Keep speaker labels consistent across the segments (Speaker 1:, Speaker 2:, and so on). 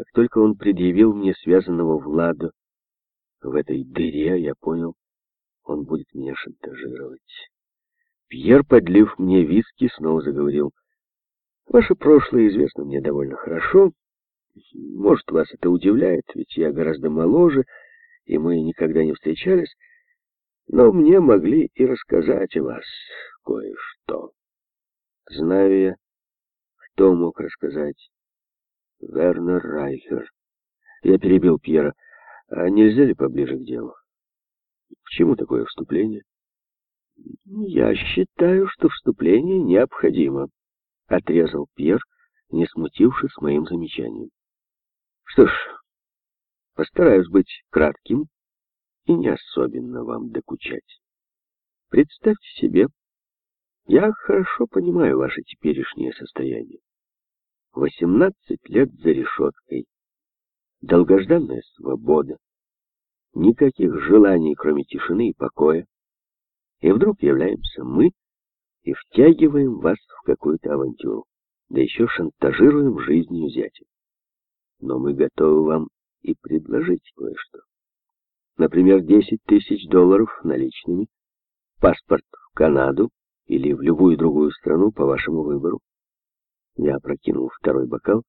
Speaker 1: Как только он предъявил мне связанного Влада в этой дыре, я понял, он будет меня шантажировать. Пьер, подлив мне виски, снова заговорил. Ваше прошлое известно мне довольно хорошо. Может, вас это удивляет, ведь я гораздо моложе, и мы никогда не встречались. Но мне могли и рассказать о вас кое-что. Знаю я, кто мог рассказать. Вернер Райхер. Я перебил Пьера. А нельзя ли поближе к делу? К чему такое вступление? Я считаю, что вступление необходимо, отрезал Пьер, не смутившись моим замечанием. Что ж, постараюсь быть кратким и не особенно вам докучать. Представьте себе, я хорошо понимаю ваше теперешнее состояние. Восемнадцать лет за решеткой, долгожданная свобода, никаких желаний, кроме тишины и покоя. И вдруг являемся мы и втягиваем вас в какую-то авантюру, да еще шантажируем жизнью зятя. Но мы готовы вам и предложить кое-что. Например, 10 тысяч долларов наличными, паспорт в Канаду или в любую другую страну по вашему выбору. Я опрокинул второй бокал,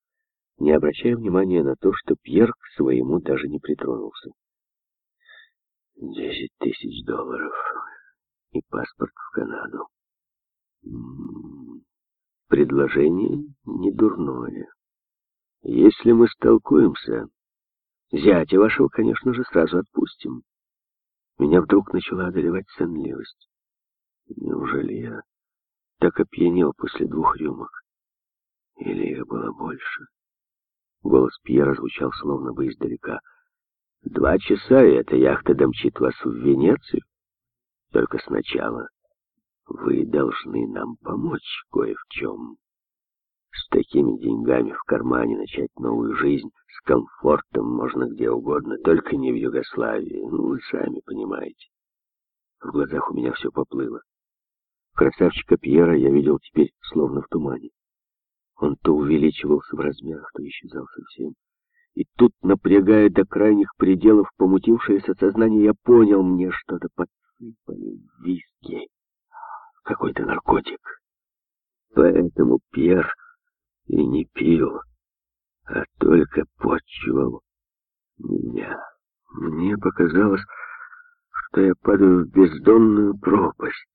Speaker 1: не обращая внимания на то, что Пьер к своему даже не притронулся. Десять тысяч долларов и паспорт в Канаду. М-м-м. Предложение не дурное. Если мы столкуемся, зятя вашего, конечно же, сразу отпустим. Меня вдруг начала одолевать сонливость. Неужели я так опьянел после двух рюмок? Или их было больше? Голос Пьера звучал словно бы издалека. Два часа, и эта яхта домчит вас в Венецию. Только сначала вы должны нам помочь кое в чем. С такими деньгами в кармане начать новую жизнь с комфортом можно где угодно, только не в Югославии. Ну, вы сами понимаете. В глазах у меня все поплыло. Красавчика Пьера я видел теперь словно в тумане. Он то увеличивался в размерах, то исчезал совсем. И тут, напрягая до крайних пределов помутившееся сознание, я понял, мне что-то подсыпали в виски. Какой-то наркотик. Поэтому Пьер и не пил, а только почивал меня. Мне показалось, что я падаю в бездонную пропасть.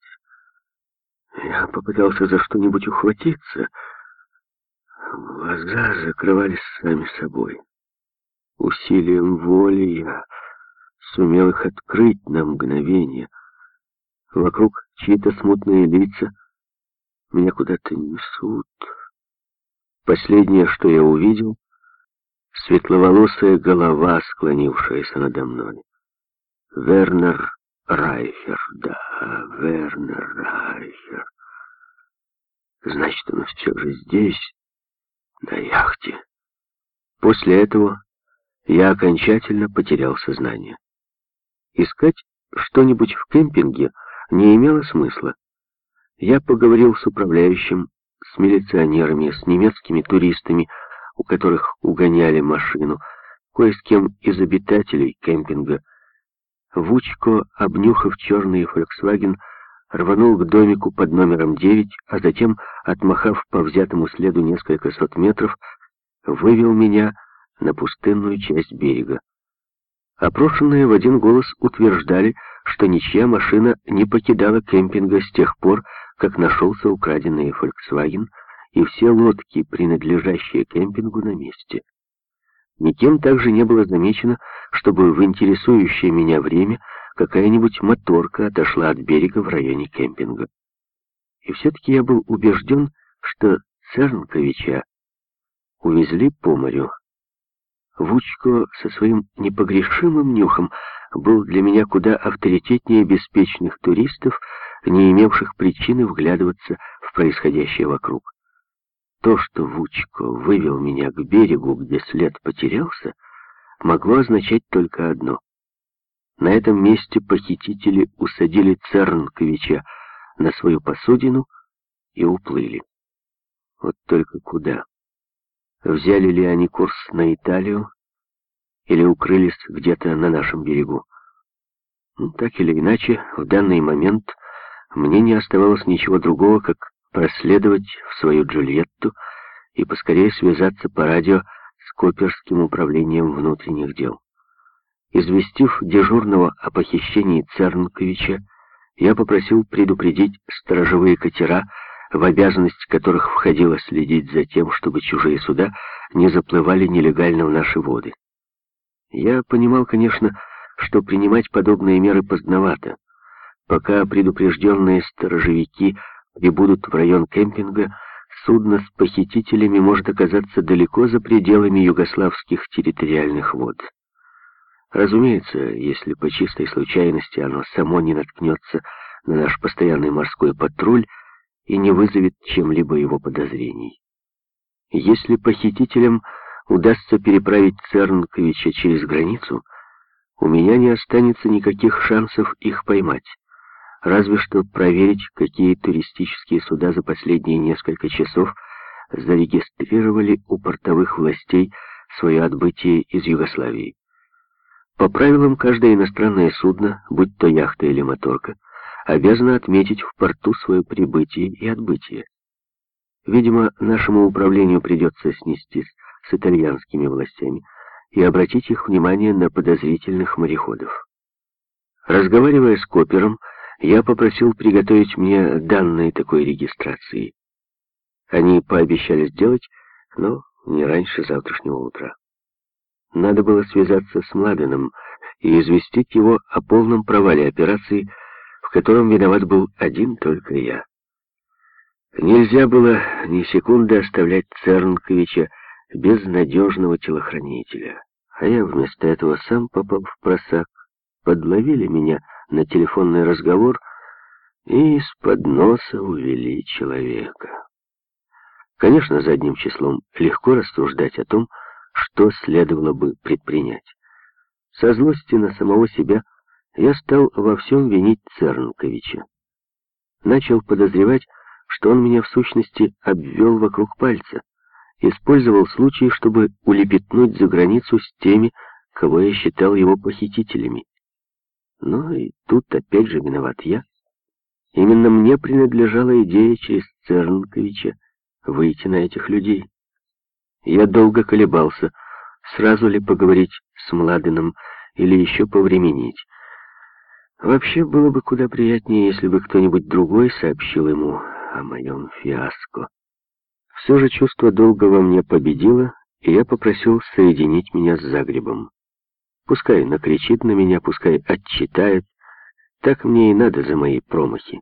Speaker 1: Я попытался за что-нибудь ухватиться — Глаза закрывались сами собой. Усилием воли я сумел их открыть на мгновение. Вокруг чьи-то смутные лица меня куда-то несут. Последнее, что я увидел, светловолосая голова, склонившаяся надо мной. Вернер Райфер, да, Вернер Райфер. Значит, он все же здесь на яхте. После этого я окончательно потерял сознание. Искать что-нибудь в кемпинге не имело смысла. Я поговорил с управляющим, с милиционерами, с немецкими туристами, у которых угоняли машину, кое с кем из обитателей кемпинга. Вучко, обнюхав черный Volkswagen, рванул к домику под номером 9, а затем, отмахав по взятому следу несколько сот метров, вывел меня на пустынную часть берега. Опрошенные в один голос утверждали, что ничья машина не покидала кемпинга с тех пор, как нашелся украденный Volkswagen, и все лодки, принадлежащие кемпингу, на месте. Никем также не было замечено, чтобы в интересующее меня время какая-нибудь моторка отошла от берега в районе кемпинга. И все-таки я был убежден, что Цернковича увезли по морю. Вучко со своим непогрешимым нюхом был для меня куда авторитетнее беспечных туристов, не имевших причины вглядываться в происходящее вокруг. То, что Вучко вывел меня к берегу, где след потерялся, могло означать только одно. На этом месте похитители усадили Цернковича на свою посудину и уплыли. Вот только куда? взяли ли они курс на Италию или укрылись где-то на нашем берегу. Ну, так или иначе, в данный момент мне не оставалось ничего другого, как проследовать в свою Джульетту и поскорее связаться по радио с Коперским управлением внутренних дел. Известив дежурного о похищении Цернковича, я попросил предупредить сторожевые катера, в обязанность которых входило следить за тем, чтобы чужие суда не заплывали нелегально в наши воды. Я понимал, конечно, что принимать подобные меры поздновато. Пока предупрежденные сторожевики прибудут в район кемпинга, судно с похитителями может оказаться далеко за пределами югославских территориальных вод. Разумеется, если по чистой случайности оно само не наткнется на наш постоянный морской патруль и не вызовет чем-либо его подозрений. Если похитителям удастся переправить Цернковича через границу, у меня не останется никаких шансов их поймать. Разве что проверить, какие туристические суда за последние несколько часов зарегистрировали у портовых властей свое отбытие из Югославии. По правилам, каждое иностранное судно, будь то яхта или моторка, обязано отметить в порту свое прибытие и отбытие. Видимо, нашему управлению придется снестись с итальянскими властями и обратить их внимание на подозрительных мореходов. Разговаривая с Копером, я попросил приготовить мне данные такой регистрации. Они пообещали сделать, но не раньше завтрашнего утра. Надо было связаться с Младеном и известить его о полном провале операции, в котором виноват был один только я. Нельзя было ни секунды оставлять Цернковича без надежного телохранителя. А я вместо этого сам попал в просак. Подловили меня на телефонный разговор и из-под носа увели человека. Конечно, задним числом легко рассуждать о том, что следовало бы предпринять. Со злости на самого себя я стал во всем винить Цернковича. Начал подозревать, что он меня в сущности обвел вокруг пальца, использовал случай, чтобы улепетнуть за границу с теми, кого я считал его похитителями. Но и тут опять же виноват я. Именно мне принадлежала идея через Цернковича выйти на этих людей. Я долго колебался, сразу ли поговорить с Младеном или еще повременить. Вообще было бы куда приятнее, если бы кто-нибудь другой сообщил ему о моем фиаско. Все же чувство долга во мне победило, и я попросил соединить меня с Загребом. Пускай накричит на меня, пускай отчитает. Так мне и надо за мои промахи.